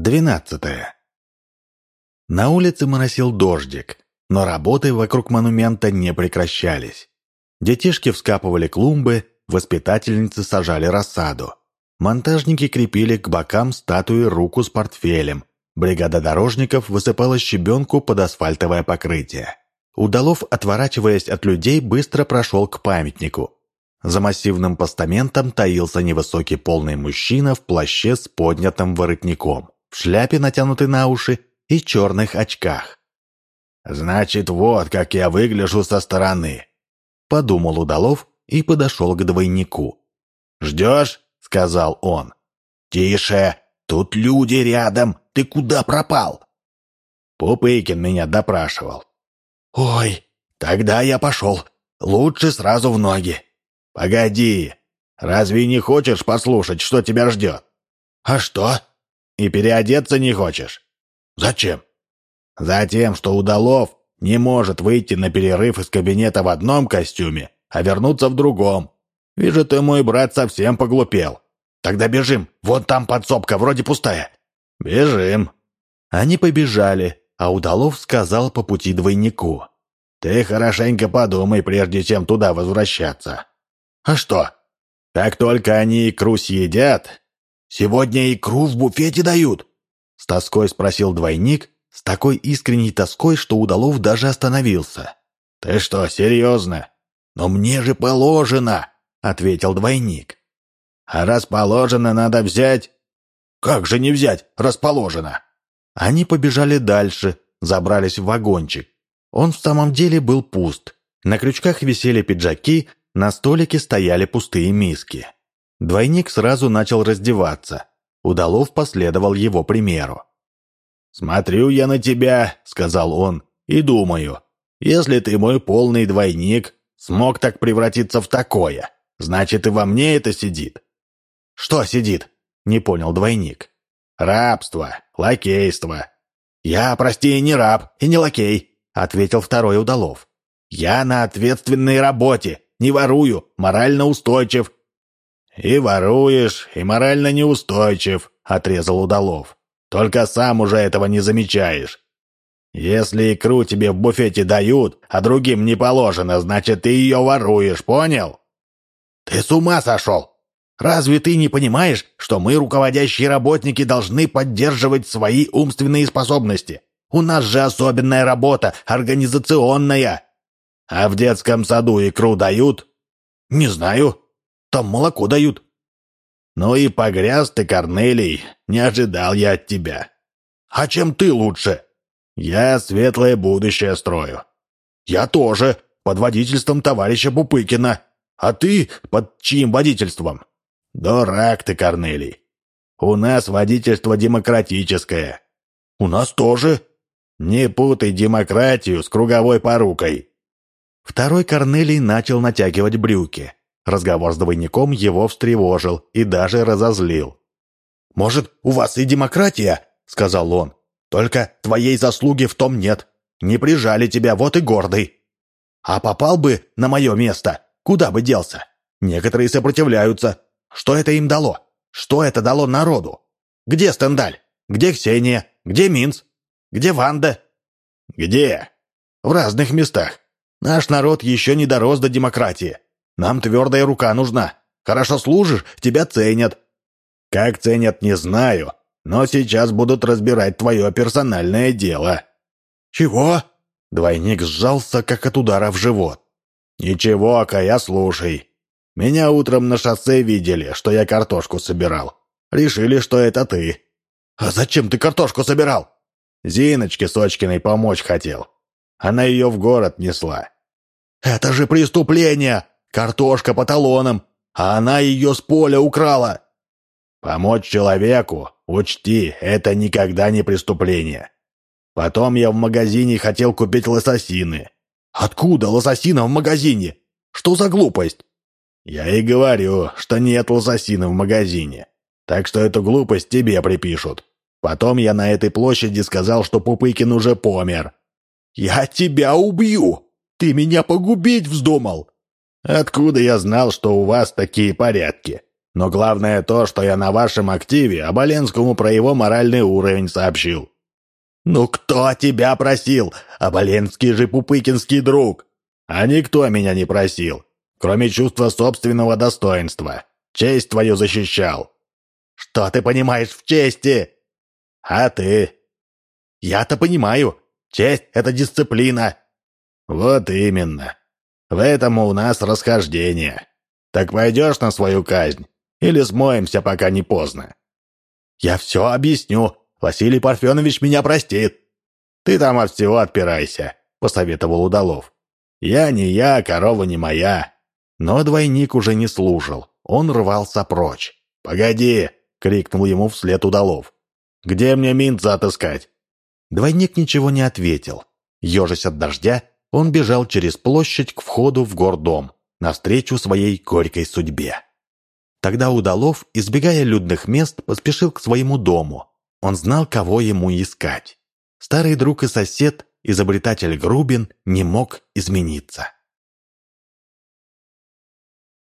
Двенадцатое. На улице моросил дождик, но работы вокруг монумента не прекращались. Детишки вскапывали клумбы, воспитательницы сажали рассаду. Монтажники крепили к бокам статуи руку с портфелем. Бригада дорожников высыпала щебенку под асфальтовое покрытие. Удалов, отворачиваясь от людей, быстро прошел к памятнику. За массивным постаментом таился невысокий полный мужчина в плаще с поднятым воротником в шляпе, натянутой на уши, и черных очках. «Значит, вот как я выгляжу со стороны», — подумал Удалов и подошел к двойнику. «Ждешь?» — сказал он. «Тише! Тут люди рядом! Ты куда пропал?» Пупыкин меня допрашивал. «Ой, тогда я пошел. Лучше сразу в ноги». «Погоди! Разве не хочешь послушать, что тебя ждет?» «А что?» И переодеться не хочешь? Зачем? Затем, что Удалов не может выйти на перерыв из кабинета в одном костюме, а вернуться в другом. Вижу, ты, мой брат, совсем поглупел. Тогда бежим, вон там подсобка, вроде пустая. Бежим. Они побежали, а Удалов сказал по пути двойнику. Ты хорошенько подумай, прежде чем туда возвращаться. А что? Как только они икру съедят, «Сегодня икру в буфете дают?» С тоской спросил двойник, с такой искренней тоской, что Удалов даже остановился. «Ты что, серьезно? Но мне же положено!» — ответил двойник. «А раз положено, надо взять...» «Как же не взять, расположено?» Они побежали дальше, забрались в вагончик. Он в самом деле был пуст. На крючках висели пиджаки, на столике стояли пустые миски. Двойник сразу начал раздеваться. Удалов последовал его примеру. «Смотрю я на тебя», — сказал он, — «и думаю, если ты мой полный двойник, смог так превратиться в такое, значит и во мне это сидит». «Что сидит?» — не понял двойник. «Рабство, лакейство». «Я, прости, не раб и не лакей», — ответил второй Удалов. «Я на ответственной работе, не ворую, морально устойчив, «И воруешь, и морально неустойчив», — отрезал Удалов. «Только сам уже этого не замечаешь. Если икру тебе в буфете дают, а другим не положено, значит, ты ее воруешь, понял?» «Ты с ума сошел! Разве ты не понимаешь, что мы, руководящие работники, должны поддерживать свои умственные способности? У нас же особенная работа, организационная!» «А в детском саду икру дают?» «Не знаю. Там молоко дают». «Ну и погряз ты, Корнелий, не ожидал я от тебя». «А чем ты лучше?» «Я светлое будущее строю». «Я тоже, под водительством товарища Пупыкина. А ты под чьим водительством?» «Дурак ты, Корнелий. У нас водительство демократическое». «У нас тоже». «Не путай демократию с круговой порукой». Второй Корнелий начал натягивать брюки. Разговор с двойником его встревожил и даже разозлил. «Может, у вас и демократия?» — сказал он. «Только твоей заслуги в том нет. Не прижали тебя, вот и гордый. А попал бы на мое место, куда бы делся? Некоторые сопротивляются. Что это им дало? Что это дало народу? Где Стендаль? Где Ксения? Где Минц? Где Ванда?» «Где?» «В разных местах. Наш народ еще не дорос до демократии. Нам твердая рука нужна. Хорошо служишь, тебя ценят». «Как ценят, не знаю, но сейчас будут разбирать твое персональное дело». «Чего?» Двойник сжался, как от удара в живот. «Ничего, Кая, слушай. Меня утром на шоссе видели, что я картошку собирал. Решили, что это ты». «А зачем ты картошку собирал?» Зиночке Сочкиной помочь хотел. Она ее в город несла. «Это же преступление! Картошка по талонам, а она ее с поля украла. Помочь человеку, учти, это никогда не преступление. Потом я в магазине хотел купить лососины. Откуда лососина в магазине? Что за глупость? Я и говорю, что нет лососины в магазине. Так что эту глупость тебе припишут. Потом я на этой площади сказал, что Пупыкин уже помер. «Я тебя убью! Ты меня погубить вздумал!» «Откуда я знал, что у вас такие порядки? Но главное то, что я на вашем активе Оболенскому про его моральный уровень сообщил». «Ну кто тебя просил? Оболенский же Пупыкинский друг!» «А никто меня не просил, кроме чувства собственного достоинства. Честь твою защищал». «Что ты понимаешь в чести?» «А ты?» «Я-то понимаю. Честь — это дисциплина». «Вот именно. В этом у нас расхождение. Так пойдешь на свою казнь? Или смоемся, пока не поздно?» «Я все объясню. Василий Парфенович меня простит». «Ты там от всего отпирайся», — посоветовал Удалов. «Я не я, корова не моя». Но двойник уже не служил. Он рвался прочь. «Погоди!» — крикнул ему вслед Удалов. «Где мне Минца отыскать?» Двойник ничего не ответил. Ежась от дождя, он бежал через площадь к входу в гордом, навстречу своей горькой судьбе. Тогда Удалов, избегая людных мест, поспешил к своему дому. Он знал, кого ему искать. Старый друг и сосед, изобретатель Грубин, не мог измениться.